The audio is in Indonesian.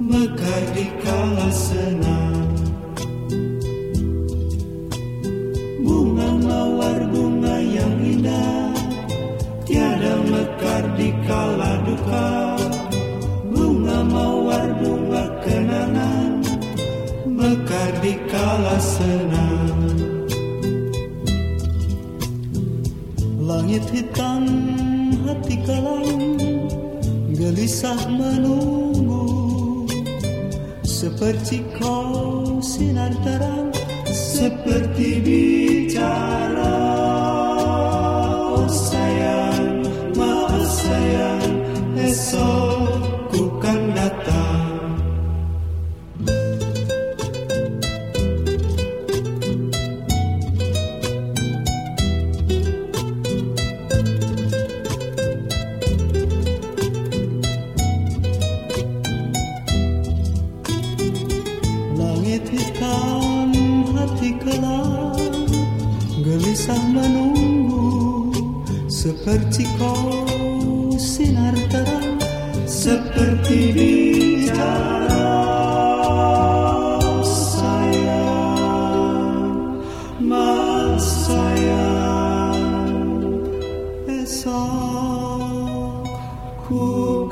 Mekar di kala senang. Bunga mawar bunga yang indah Tiada mekar di kala duka. Bunga mawar bunga kenangan Mekar di kala senang. Langit hitam hati kalam Gelisah menunggu Seperti kau sinar terang Seperti bicara Oh sayang, maaf sayang Esok kisah menunggu seperti kau sinar terang seperti bicara sayang maaf sayang esok ku